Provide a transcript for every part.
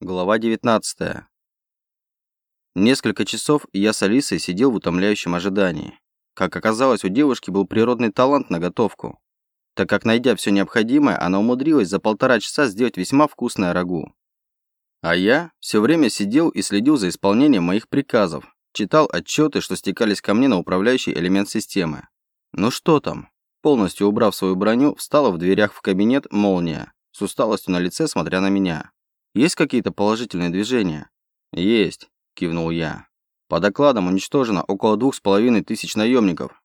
Глава 19. Несколько часов я с Алисой сидел в утомляющем ожидании. Как оказалось, у девушки был природный талант на готовку, так как, найдя все необходимое, она умудрилась за полтора часа сделать весьма вкусное рагу. А я все время сидел и следил за исполнением моих приказов, читал отчеты, что стекались ко мне на управляющий элемент системы. Ну что там? Полностью убрав свою броню, встала в дверях в кабинет молния, с усталостью на лице, смотря на меня. Есть какие-то положительные движения? Есть, кивнул я. По докладам уничтожено около двух с половиной тысяч наемников,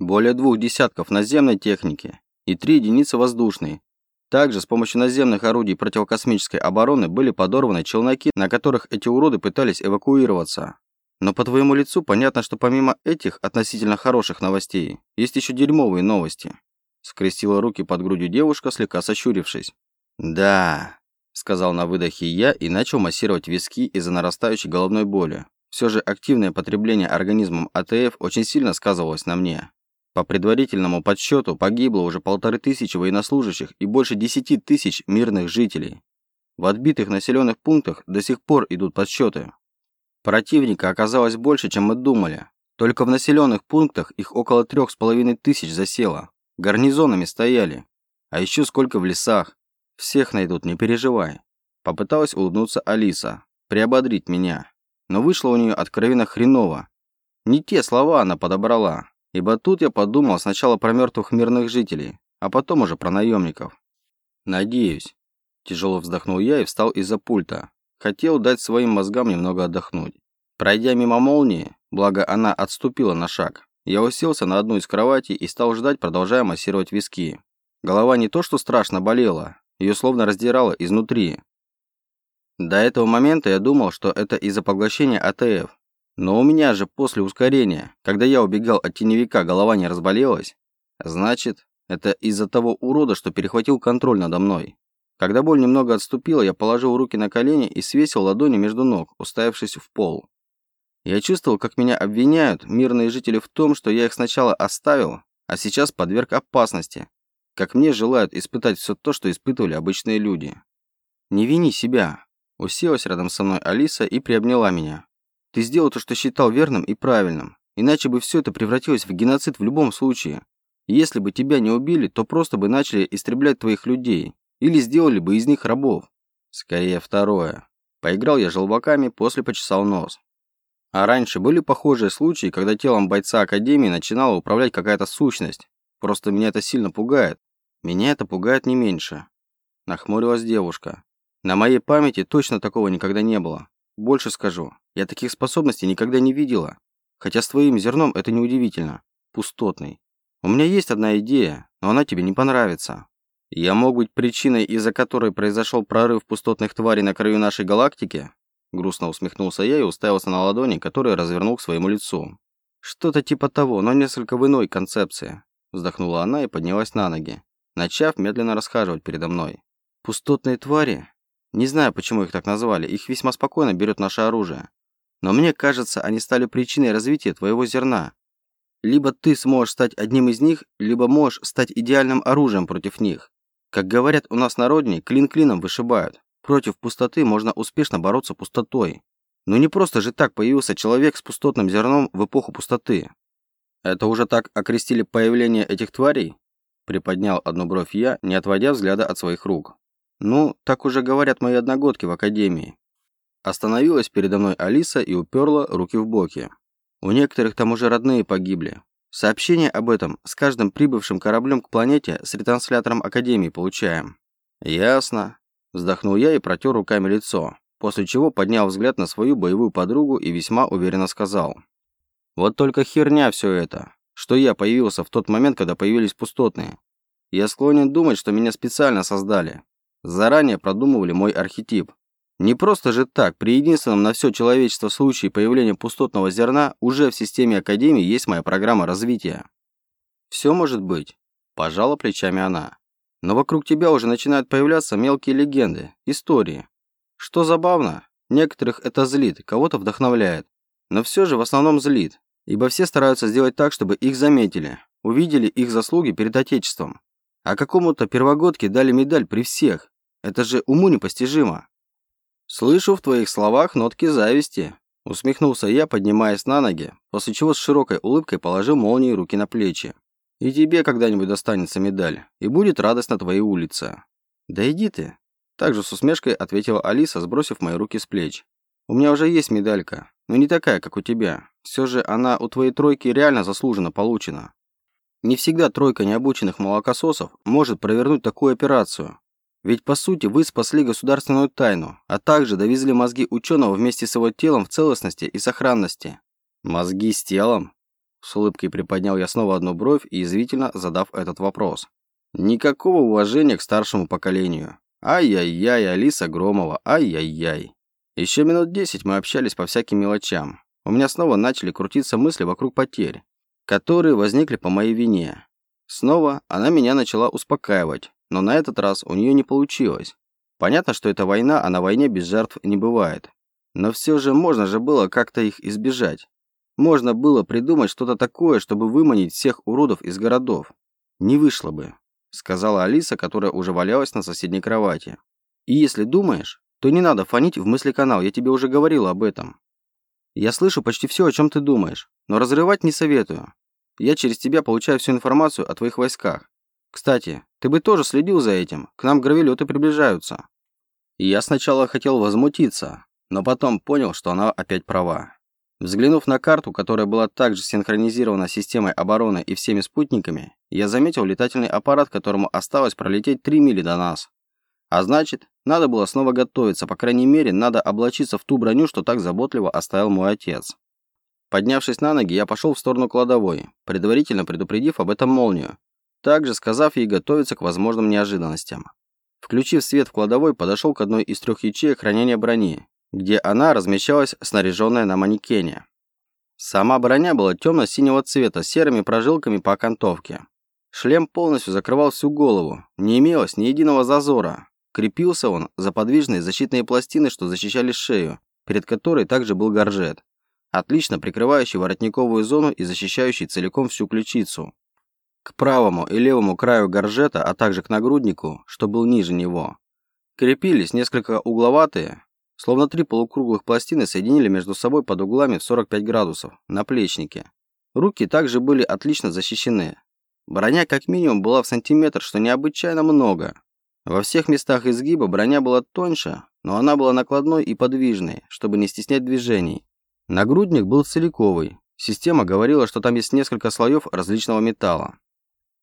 более двух десятков наземной техники и три единицы воздушной. Также с помощью наземных орудий противокосмической обороны были подорваны челноки, на которых эти уроды пытались эвакуироваться. Но по твоему лицу понятно, что помимо этих относительно хороших новостей, есть еще дерьмовые новости. Скрестила руки под грудью девушка, слегка сощурившись. Да, сказал на выдохе я и начал массировать виски из-за нарастающей головной боли. Все же активное потребление организмом АТФ очень сильно сказывалось на мне. По предварительному подсчету погибло уже полторы тысячи военнослужащих и больше десяти тысяч мирных жителей. В отбитых населенных пунктах до сих пор идут подсчеты. Противника оказалось больше, чем мы думали. Только в населенных пунктах их около трех с половиной тысяч засело. Гарнизонами стояли. А еще сколько в лесах. Всех найдут, не переживай. Попыталась улыбнуться Алиса, приободрить меня. Но вышло у нее откровенно хреново. Не те слова она подобрала. Ибо тут я подумал сначала про мертвых мирных жителей, а потом уже про наемников. Надеюсь. Тяжело вздохнул я и встал из-за пульта. Хотел дать своим мозгам немного отдохнуть. Пройдя мимо молнии, благо она отступила на шаг, я уселся на одну из кроватей и стал ждать, продолжая массировать виски. Голова не то что страшно болела, ее словно раздирало изнутри. До этого момента я думал, что это из-за поглощения АТФ. Но у меня же после ускорения, когда я убегал от теневика, голова не разболелась. Значит, это из-за того урода, что перехватил контроль надо мной. Когда боль немного отступила, я положил руки на колени и свесил ладони между ног, уставившись в пол. Я чувствовал, как меня обвиняют мирные жители в том, что я их сначала оставил, а сейчас подверг опасности, как мне желают испытать все то, что испытывали обычные люди. Не вини себя. Уселась рядом со мной Алиса и приобняла меня. Ты сделал то, что считал верным и правильным. Иначе бы все это превратилось в геноцид в любом случае. Если бы тебя не убили, то просто бы начали истреблять твоих людей. Или сделали бы из них рабов. Скорее второе. Поиграл я желваками, после почесал нос. А раньше были похожие случаи, когда телом бойца Академии начинала управлять какая-то сущность. Просто меня это сильно пугает. Меня это пугает не меньше. Нахмурилась девушка. На моей памяти точно такого никогда не было. Больше скажу, я таких способностей никогда не видела. Хотя с твоим зерном это неудивительно. Пустотный. У меня есть одна идея, но она тебе не понравится. Я мог быть причиной, из-за которой произошел прорыв пустотных тварей на краю нашей галактики? Грустно усмехнулся я и уставился на ладони, которые развернул к своему лицу. Что-то типа того, но несколько в иной концепции. Вздохнула она и поднялась на ноги начав медленно расхаживать передо мной. Пустотные твари? Не знаю, почему их так назвали, их весьма спокойно берет наше оружие. Но мне кажется, они стали причиной развития твоего зерна. Либо ты сможешь стать одним из них, либо можешь стать идеальным оружием против них. Как говорят у нас на родине, клин клином вышибают. Против пустоты можно успешно бороться пустотой. Но не просто же так появился человек с пустотным зерном в эпоху пустоты. Это уже так окрестили появление этих тварей? Приподнял одну бровь я, не отводя взгляда от своих рук. Ну, так уже говорят мои одногодки в академии. Остановилась передо мной Алиса и уперла руки в боки. У некоторых там уже родные погибли. Сообщение об этом с каждым прибывшим кораблем к планете с ретранслятором Академии получаем. Ясно. Вздохнул я и протер руками лицо, после чего поднял взгляд на свою боевую подругу и весьма уверенно сказал. Вот только херня все это что я появился в тот момент, когда появились пустотные. Я склонен думать, что меня специально создали. Заранее продумывали мой архетип. Не просто же так, при единственном на все человечество случае появления пустотного зерна уже в системе Академии есть моя программа развития. Все может быть, пожала плечами она. Но вокруг тебя уже начинают появляться мелкие легенды, истории. Что забавно, некоторых это злит, кого-то вдохновляет. Но все же в основном злит ибо все стараются сделать так, чтобы их заметили, увидели их заслуги перед Отечеством. А какому-то первогодке дали медаль при всех. Это же уму непостижимо. «Слышу в твоих словах нотки зависти», – усмехнулся я, поднимаясь на ноги, после чего с широкой улыбкой положил молнии руки на плечи. «И тебе когда-нибудь достанется медаль, и будет радость на твоей улице». «Да иди ты», – также с усмешкой ответила Алиса, сбросив мои руки с плеч. «У меня уже есть медалька, но не такая, как у тебя. Все же она у твоей тройки реально заслуженно получена. Не всегда тройка необученных молокососов может провернуть такую операцию, ведь по сути вы спасли государственную тайну, а также довезли мозги ученого вместе с его телом в целостности и сохранности. Мозги с телом? С улыбкой приподнял я снова одну бровь и извительно задав этот вопрос. Никакого уважения к старшему поколению. Ай-яй-яй, Алиса Громова, ай-яй-яй. Еще минут десять мы общались по всяким мелочам. У меня снова начали крутиться мысли вокруг потерь, которые возникли по моей вине. Снова она меня начала успокаивать, но на этот раз у нее не получилось. Понятно, что это война, а на войне без жертв не бывает. Но все же можно же было как-то их избежать. Можно было придумать что-то такое, чтобы выманить всех уродов из городов. Не вышло бы, сказала Алиса, которая уже валялась на соседней кровати. И если думаешь, то не надо фонить в мыслеканал, я тебе уже говорил об этом. Я слышу почти все, о чем ты думаешь, но разрывать не советую. Я через тебя получаю всю информацию о твоих войсках. Кстати, ты бы тоже следил за этим. К нам гравелеты приближаются. Я сначала хотел возмутиться, но потом понял, что она опять права. Взглянув на карту, которая была также синхронизирована с системой обороны и всеми спутниками, я заметил летательный аппарат, которому осталось пролететь 3 мили до нас. А значит, надо было снова готовиться, по крайней мере, надо облачиться в ту броню, что так заботливо оставил мой отец. Поднявшись на ноги, я пошел в сторону кладовой, предварительно предупредив об этом молнию, также сказав ей готовиться к возможным неожиданностям. Включив свет в кладовой, подошел к одной из трех ячеек хранения брони, где она размещалась снаряженная на манекене. Сама броня была темно-синего цвета с серыми прожилками по окантовке. Шлем полностью закрывал всю голову, не имелось ни единого зазора. Крепился он за подвижные защитные пластины, что защищали шею, перед которой также был горжет, отлично прикрывающий воротниковую зону и защищающий целиком всю ключицу. К правому и левому краю горжета, а также к нагруднику, что был ниже него, крепились несколько угловатые, словно три полукруглых пластины соединили между собой под углами в 45 градусов, наплечники. Руки также были отлично защищены. Броня как минимум была в сантиметр, что необычайно много. Во всех местах изгиба броня была тоньше, но она была накладной и подвижной, чтобы не стеснять движений. Нагрудник был целиковый. Система говорила, что там есть несколько слоев различного металла.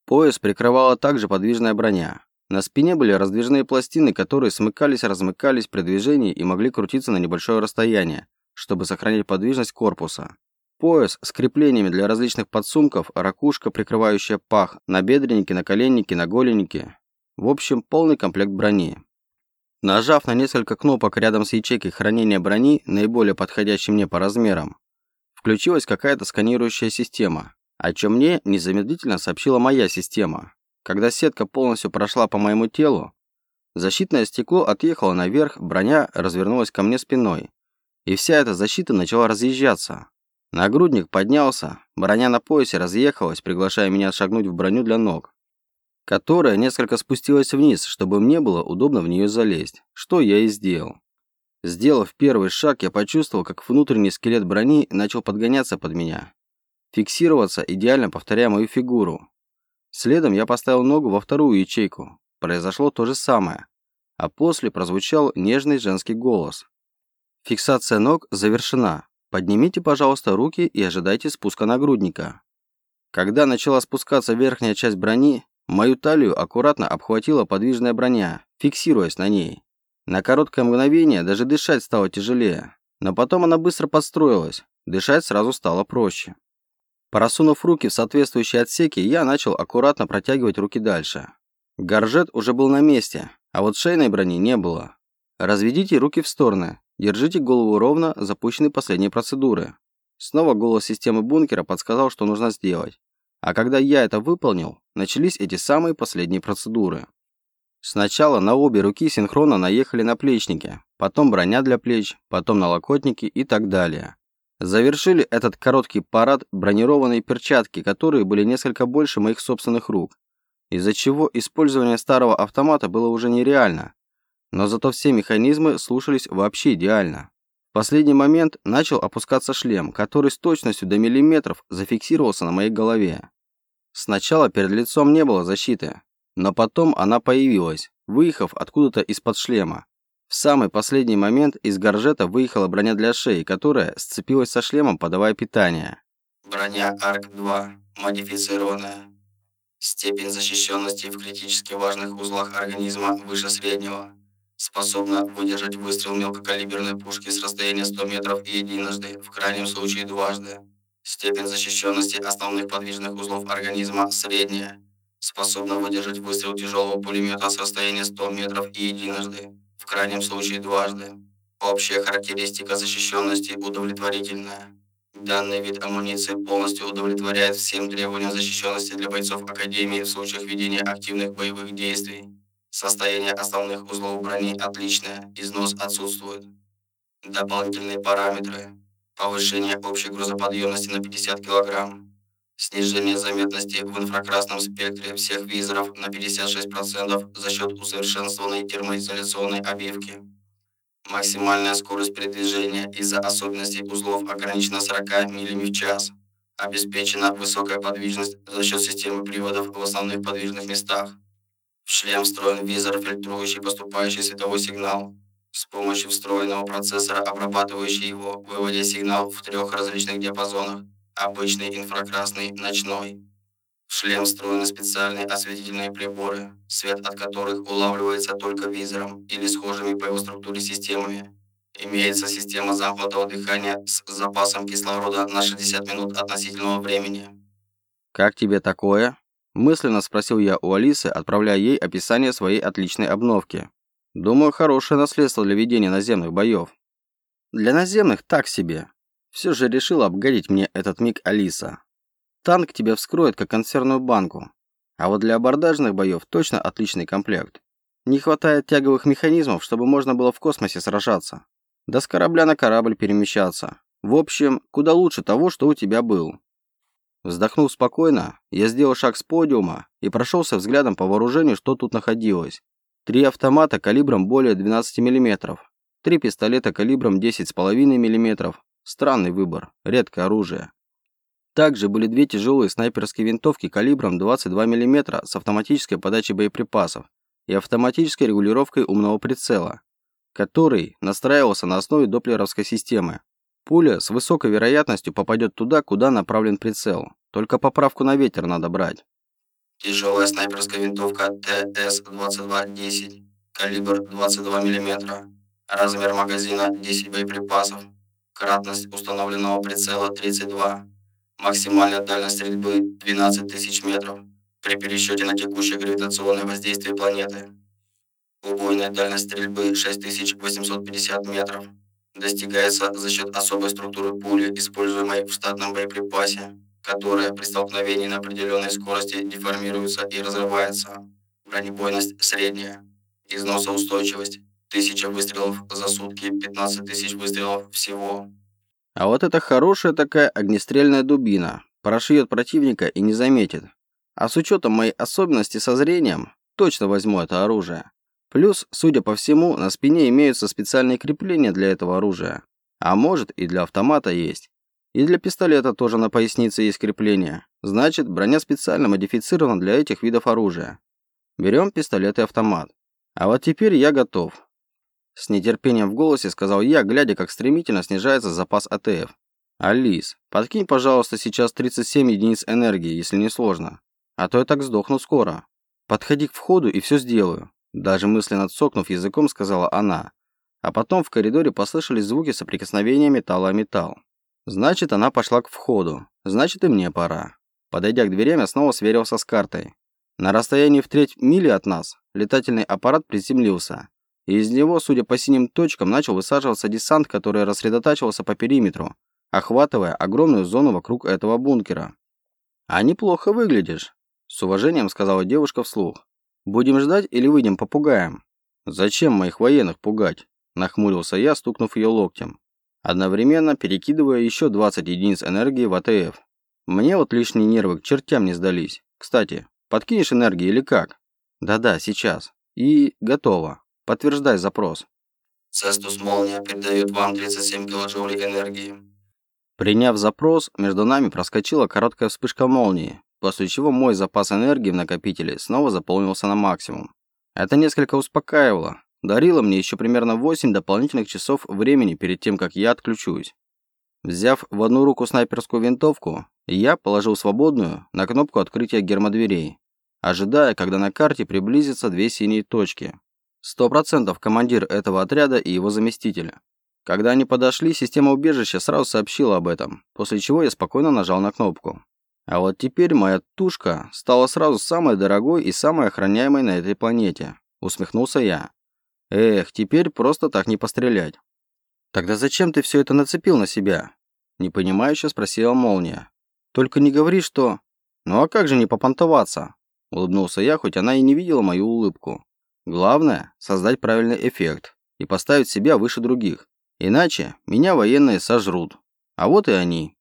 Пояс прикрывала также подвижная броня. На спине были раздвижные пластины, которые смыкались-размыкались при движении и могли крутиться на небольшое расстояние, чтобы сохранить подвижность корпуса. Пояс с креплениями для различных подсумков, ракушка, прикрывающая пах, набедренники, наколенники, наголенники. В общем, полный комплект брони. Нажав на несколько кнопок рядом с ячейкой хранения брони, наиболее подходящей мне по размерам, включилась какая-то сканирующая система о чем мне незамедлительно сообщила моя система. Когда сетка полностью прошла по моему телу, защитное стекло отъехало наверх, броня развернулась ко мне спиной, и вся эта защита начала разъезжаться. Нагрудник поднялся, броня на поясе разъехалась, приглашая меня шагнуть в броню для ног, которая несколько спустилась вниз, чтобы мне было удобно в нее залезть, что я и сделал. Сделав первый шаг, я почувствовал, как внутренний скелет брони начал подгоняться под меня, фиксироваться, идеально повторяя мою фигуру. Следом я поставил ногу во вторую ячейку. Произошло то же самое. А после прозвучал нежный женский голос. Фиксация ног завершена. Поднимите, пожалуйста, руки и ожидайте спуска нагрудника. Когда начала спускаться верхняя часть брони, мою талию аккуратно обхватила подвижная броня, фиксируясь на ней. На короткое мгновение даже дышать стало тяжелее, но потом она быстро подстроилась, дышать сразу стало проще. Просунув руки в соответствующие отсеки, я начал аккуратно протягивать руки дальше. Горжет уже был на месте, а вот шейной брони не было. Разведите руки в стороны, держите голову ровно, запущены последние процедуры. Снова голос системы бункера подсказал, что нужно сделать. А когда я это выполнил, начались эти самые последние процедуры. Сначала на обе руки синхронно наехали наплечники, потом броня для плеч, потом налокотники и так далее. Завершили этот короткий парад бронированные перчатки, которые были несколько больше моих собственных рук, из-за чего использование старого автомата было уже нереально. Но зато все механизмы слушались вообще идеально. Последний момент начал опускаться шлем, который с точностью до миллиметров зафиксировался на моей голове. Сначала перед лицом не было защиты, но потом она появилась, выехав откуда-то из-под шлема. В самый последний момент из горжета выехала броня для шеи, которая сцепилась со шлемом, подавая питание. Броня АРК-2. Модифицированная. Степень защищенности в критически важных узлах организма выше среднего. Способна выдержать выстрел мелкокалиберной пушки с расстояния 100 метров единожды, в крайнем случае дважды. Степень защищенности основных подвижных узлов организма средняя. Способна выдержать выстрел тяжелого пулемета с расстояния 100 метров и единожды, в крайнем случае дважды. Общая характеристика защищенности удовлетворительная. Данный вид амуниции полностью удовлетворяет всем требованиям защищенности для бойцов Академии в случаях ведения активных боевых действий. Состояние основных узлов брони отличное, износ отсутствует. Дополнительные параметры. Повышение общей грузоподъемности на 50 кг. Снижение заметности в инфракрасном спектре всех визоров на 56% за счет усовершенствованной термоизоляционной обивки. Максимальная скорость передвижения из-за особенностей узлов ограничена 40 милями в час. Обеспечена высокая подвижность за счет системы приводов в основных подвижных местах. В шлем встроен визор, фильтрующий поступающий световой сигнал с помощью встроенного процессора, обрабатывающий его, выводя сигнал в трех различных диапазонах – обычный, инфракрасный, ночной. В шлем встроены специальные осветительные приборы, свет от которых улавливается только визором или схожими по его структуре системами. Имеется система замкнутого дыхания с запасом кислорода на 60 минут относительного времени. «Как тебе такое?» Мысленно спросил я у Алисы, отправляя ей описание своей отличной обновки. Думаю, хорошее наследство для ведения наземных боев. Для наземных так себе. Все же решила обгадить мне этот миг Алиса. Танк тебя вскроет, как консервную банку. А вот для абордажных боев точно отличный комплект. Не хватает тяговых механизмов, чтобы можно было в космосе сражаться. Да с корабля на корабль перемещаться. В общем, куда лучше того, что у тебя был. Вздохнув спокойно, я сделал шаг с подиума и прошелся взглядом по вооружению, что тут находилось. Три автомата калибром более 12 мм, три пистолета калибром 10,5 мм. Странный выбор, редкое оружие. Также были две тяжелые снайперские винтовки калибром 22 мм с автоматической подачей боеприпасов и автоматической регулировкой умного прицела, который настраивался на основе доплеровской системы. Пуля с высокой вероятностью попадет туда, куда направлен прицел. Только поправку на ветер надо брать. Тяжелая снайперская винтовка ТС-22-10, калибр 22 мм, размер магазина 10 боеприпасов, кратность установленного прицела 32 Максимальная дальность стрельбы 12 тысяч метров при пересчете на текущее гравитационное воздействие планеты. Убойная дальность стрельбы 6850 метров. Достигается за счет особой структуры пули, используемой в штатном боеприпасе, которая при столкновении на определенной скорости деформируется и разрывается. Бронебойность средняя. Износоустойчивость 1000 выстрелов за сутки, 15 тысяч выстрелов всего. А вот это хорошая такая огнестрельная дубина. Прошьет противника и не заметит. А с учетом моей особенности со зрением, точно возьму это оружие. Плюс, судя по всему, на спине имеются специальные крепления для этого оружия. А может и для автомата есть. И для пистолета тоже на пояснице есть крепление. Значит, броня специально модифицирована для этих видов оружия. Берем пистолет и автомат. А вот теперь я готов. С нетерпением в голосе сказал я, глядя, как стремительно снижается запас АТФ. «Алис, подкинь, пожалуйста, сейчас 37 единиц энергии, если не сложно. А то я так сдохну скоро. Подходи к входу и все сделаю». Даже мысленно цокнув языком, сказала она. А потом в коридоре послышались звуки соприкосновения металла о металл. Значит, она пошла к входу. Значит, и мне пора. Подойдя к дверям, я снова сверился с картой. На расстоянии в треть мили от нас летательный аппарат приземлился и из него, судя по синим точкам, начал высаживаться десант, который рассредотачивался по периметру, охватывая огромную зону вокруг этого бункера. «А неплохо выглядишь», – с уважением сказала девушка вслух. «Будем ждать или выйдем попугаем?» «Зачем моих военных пугать?» – нахмурился я, стукнув ее локтем, одновременно перекидывая еще 20 единиц энергии в АТФ. Мне вот лишние нервы к чертям не сдались. Кстати, подкинешь энергии или как? Да-да, сейчас. И готово. Подтверждай запрос. Цестус Молния передает вам 37 килоджоулей энергии. Приняв запрос, между нами проскочила короткая вспышка молнии, после чего мой запас энергии в накопителе снова заполнился на максимум. Это несколько успокаивало, дарило мне еще примерно 8 дополнительных часов времени перед тем, как я отключусь. Взяв в одну руку снайперскую винтовку, я положил свободную на кнопку открытия гермодверей, ожидая, когда на карте приблизятся две синие точки. Сто процентов командир этого отряда и его заместителя. Когда они подошли, система убежища сразу сообщила об этом, после чего я спокойно нажал на кнопку. А вот теперь моя тушка стала сразу самой дорогой и самой охраняемой на этой планете. Усмехнулся я. Эх, теперь просто так не пострелять. Тогда зачем ты все это нацепил на себя? Непонимающе спросила Молния. Только не говори, что... Ну а как же не попонтоваться? Улыбнулся я, хоть она и не видела мою улыбку. Главное – создать правильный эффект и поставить себя выше других. Иначе меня военные сожрут. А вот и они.